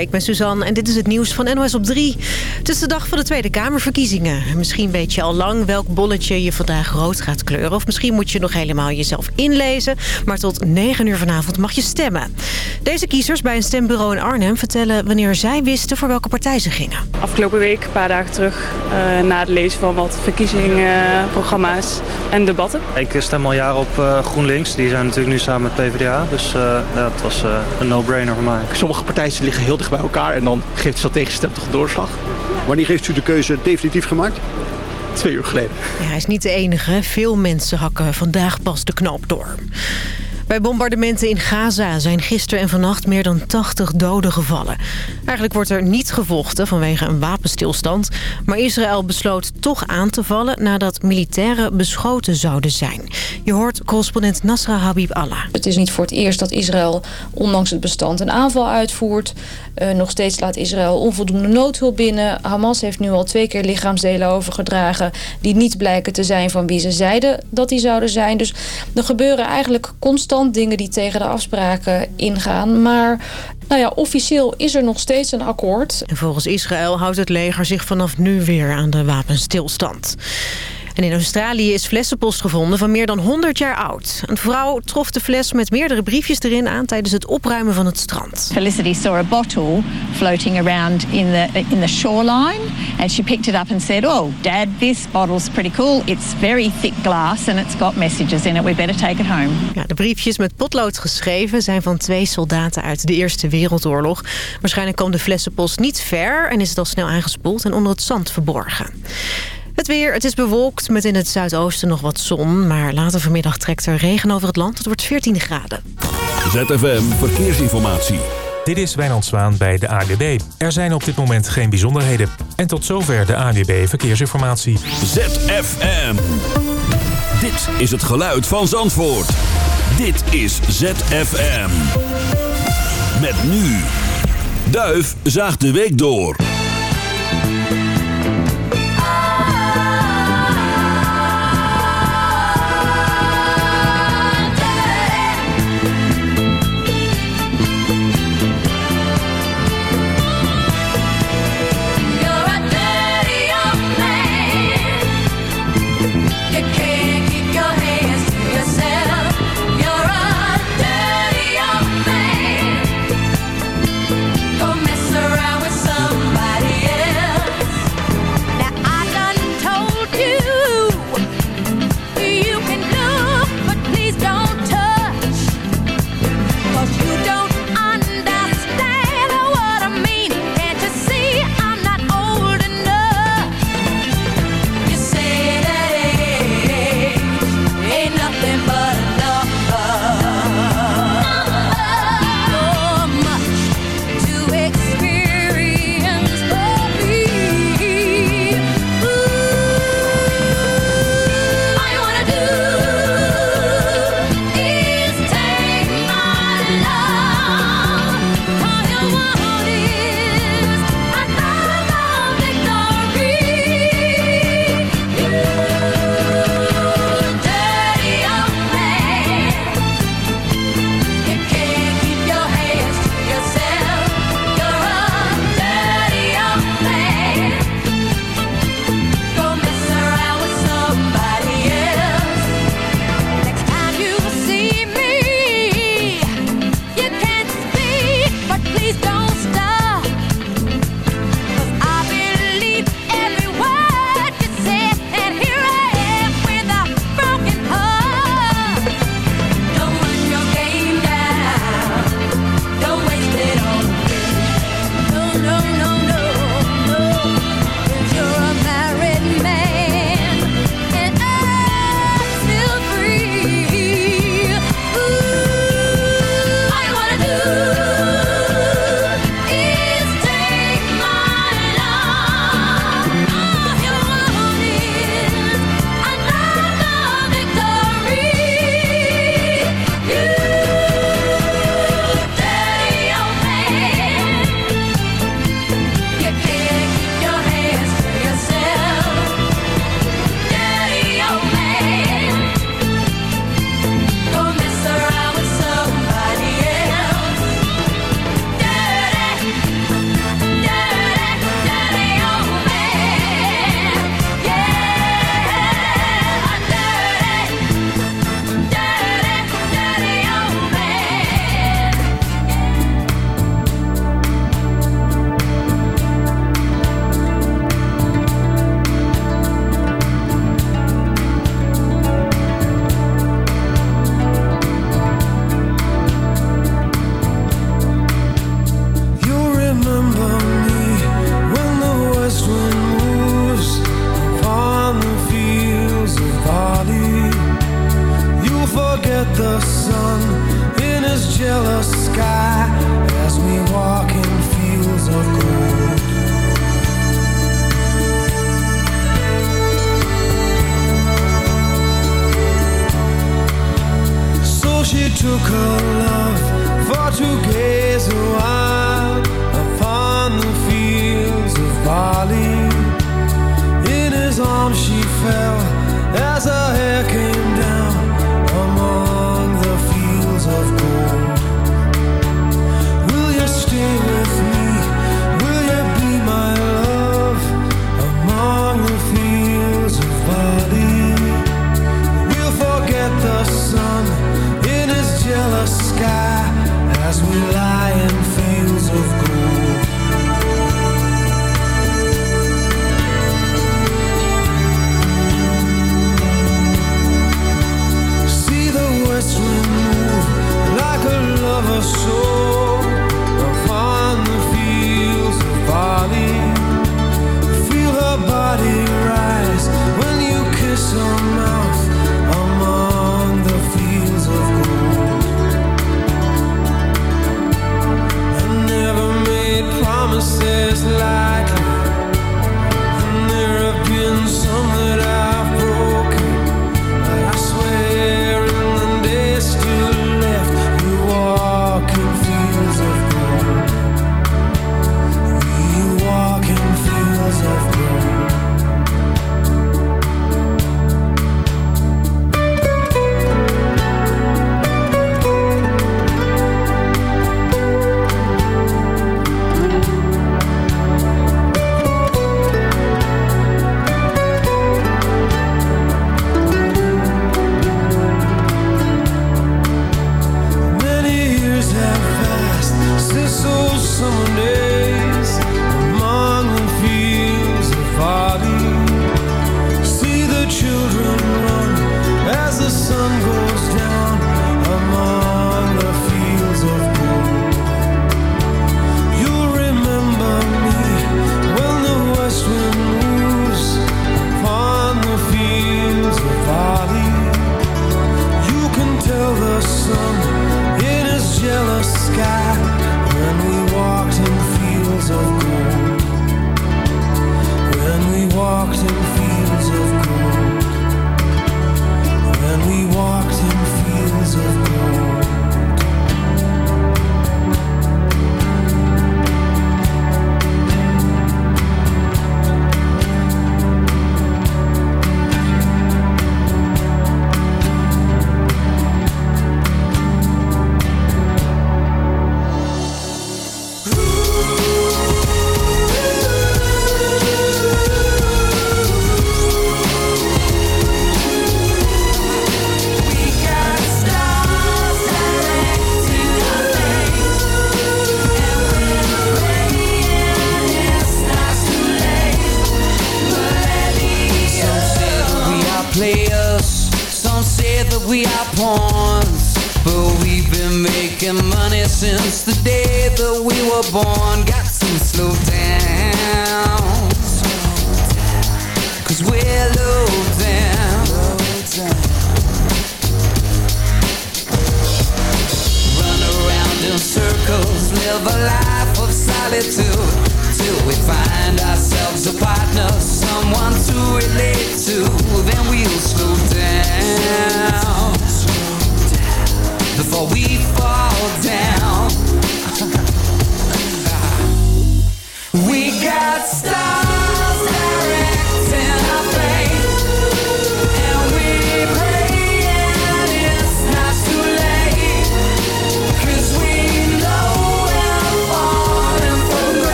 ik ben Suzanne en dit is het nieuws van NOS op 3. Het is de dag van de Tweede Kamerverkiezingen. Misschien weet je al lang welk bolletje je vandaag rood gaat kleuren. Of misschien moet je nog helemaal jezelf inlezen. Maar tot 9 uur vanavond mag je stemmen. Deze kiezers bij een stembureau in Arnhem vertellen wanneer zij wisten voor welke partij ze gingen. Afgelopen week, een paar dagen terug, uh, na het lezen van wat verkiezingsprogramma's en debatten. Ik stem al jaren op uh, GroenLinks. Die zijn natuurlijk nu samen met PvdA. Dus uh, ja, het was een no-brainer voor mij. Sommige partijen liggen heel dicht bij elkaar en dan geeft zo tegenstem toch een doorslag. Wanneer heeft u de keuze definitief gemaakt? Twee uur geleden. Ja, hij is niet de enige. Veel mensen hakken vandaag pas de knoop door. Bij bombardementen in Gaza zijn gisteren en vannacht meer dan 80 doden gevallen. Eigenlijk wordt er niet gevochten vanwege een wapenstilstand. Maar Israël besloot toch aan te vallen nadat militairen beschoten zouden zijn. Je hoort correspondent Nasra Habib Allah. Het is niet voor het eerst dat Israël ondanks het bestand een aanval uitvoert. Uh, nog steeds laat Israël onvoldoende noodhulp binnen. Hamas heeft nu al twee keer lichaamsdelen overgedragen... die niet blijken te zijn van wie ze zeiden dat die zouden zijn. Dus er gebeuren eigenlijk constant dingen die tegen de afspraken ingaan. Maar nou ja, officieel is er nog steeds een akkoord. En volgens Israël houdt het leger zich vanaf nu weer aan de wapenstilstand. En in Australië is flessenpost gevonden van meer dan 100 jaar oud. Een vrouw trof de fles met meerdere briefjes erin aan tijdens het opruimen van het strand. Felicity saw a bottle floating around in the in the shoreline and she picked it up and said, "Oh, dad, this bottle's pretty cool. It's very thick glass and it's got messages in it. We better take it home." Ja, de briefjes met potlood geschreven zijn van twee soldaten uit de Eerste Wereldoorlog. Waarschijnlijk kwam de flessenpost niet ver en is het al snel aangespoeld en onder het zand verborgen. Het weer, het is bewolkt met in het zuidoosten nog wat zon. Maar later vanmiddag trekt er regen over het land. Het wordt 14 graden. ZFM Verkeersinformatie. Dit is Wijnand Zwaan bij de ADB. Er zijn op dit moment geen bijzonderheden. En tot zover de ADB Verkeersinformatie. ZFM. Dit is het geluid van Zandvoort. Dit is ZFM. Met nu. Duif zaagt de week door. the sun in his jealous sky as we walk in fields of gold. So she took her love for to gaze a while upon the fields of Bali. In his arms she fell as her hair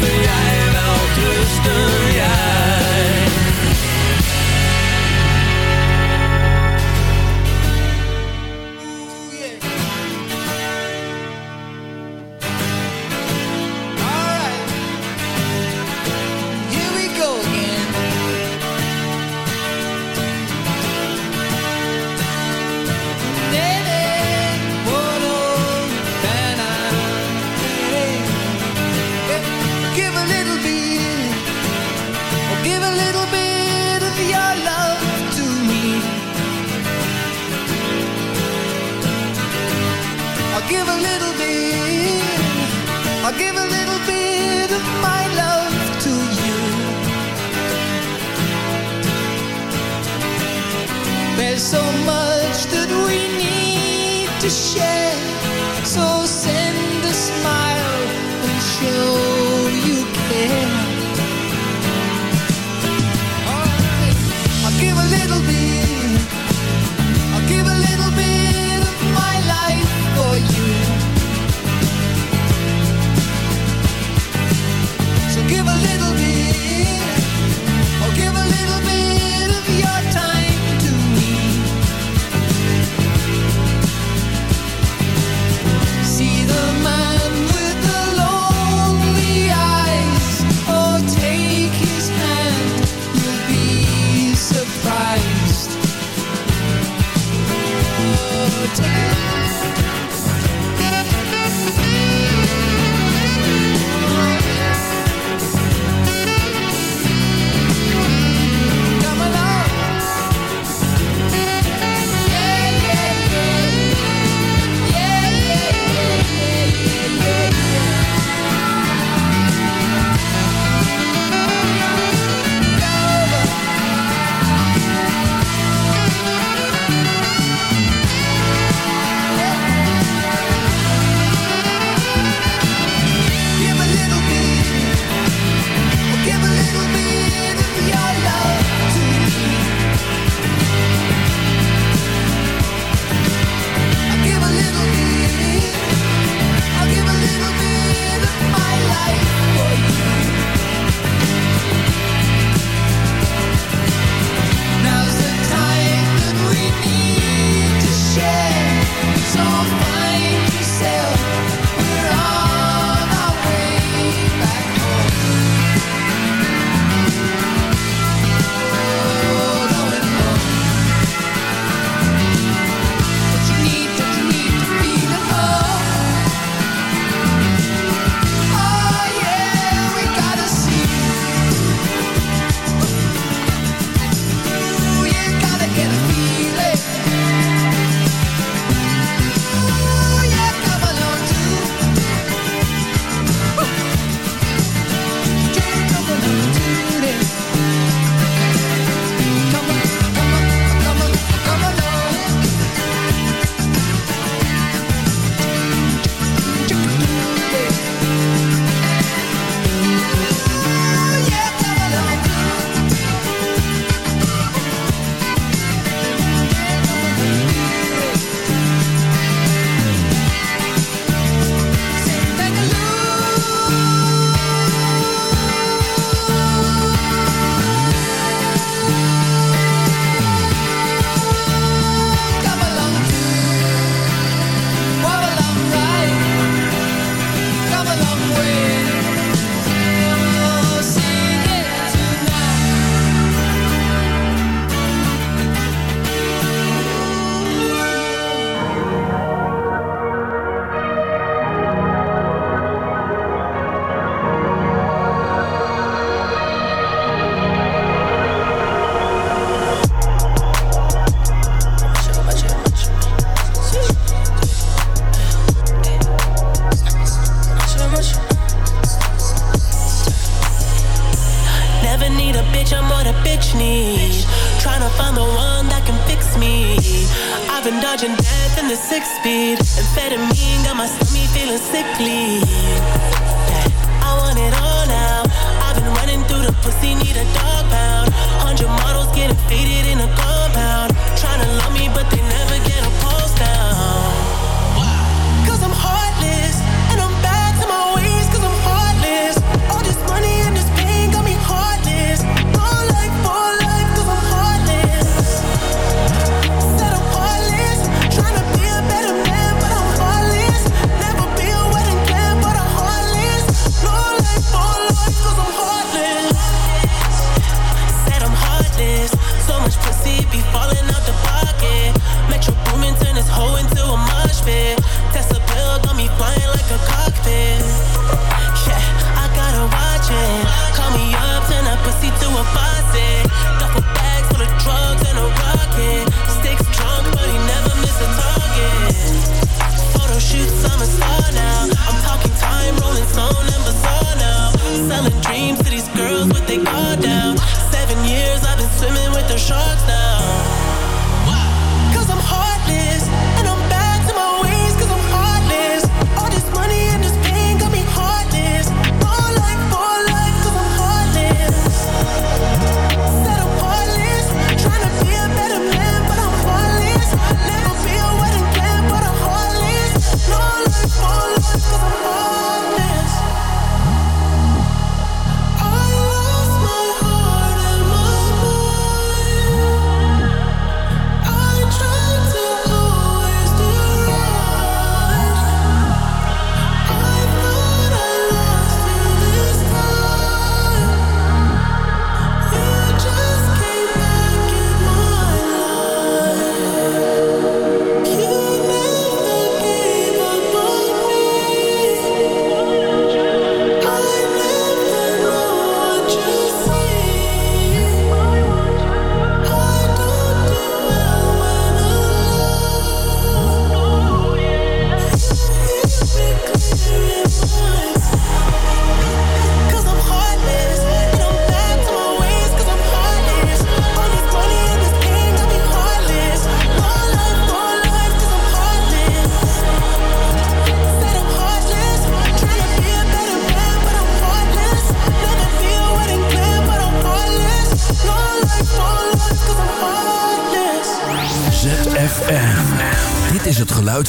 Wil jij wel rusten, jij.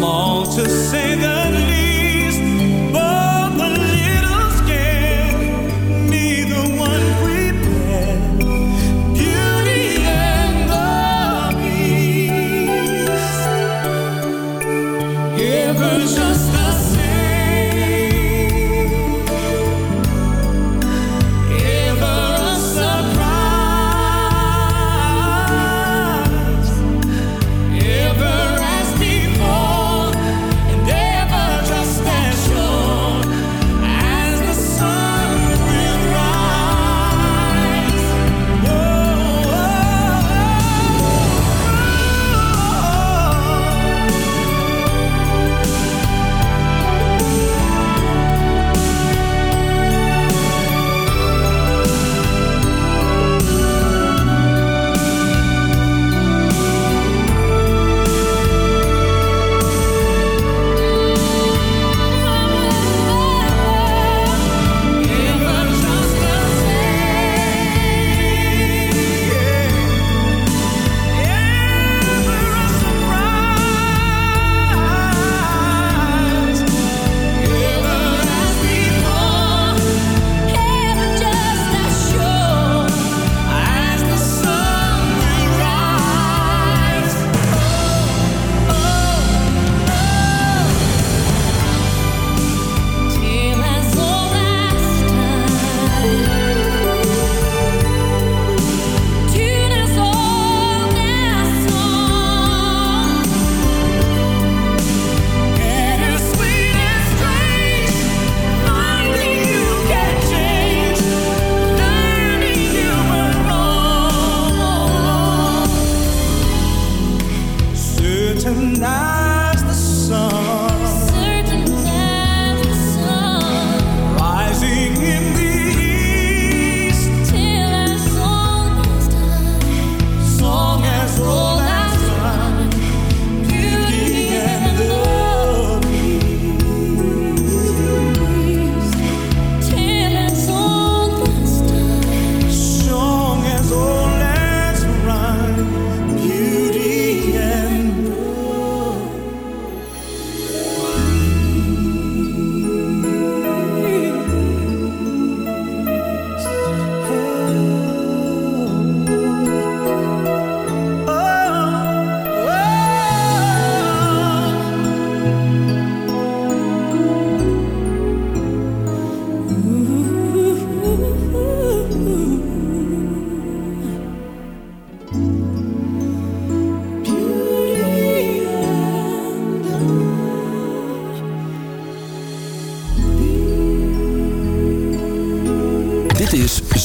Small to say the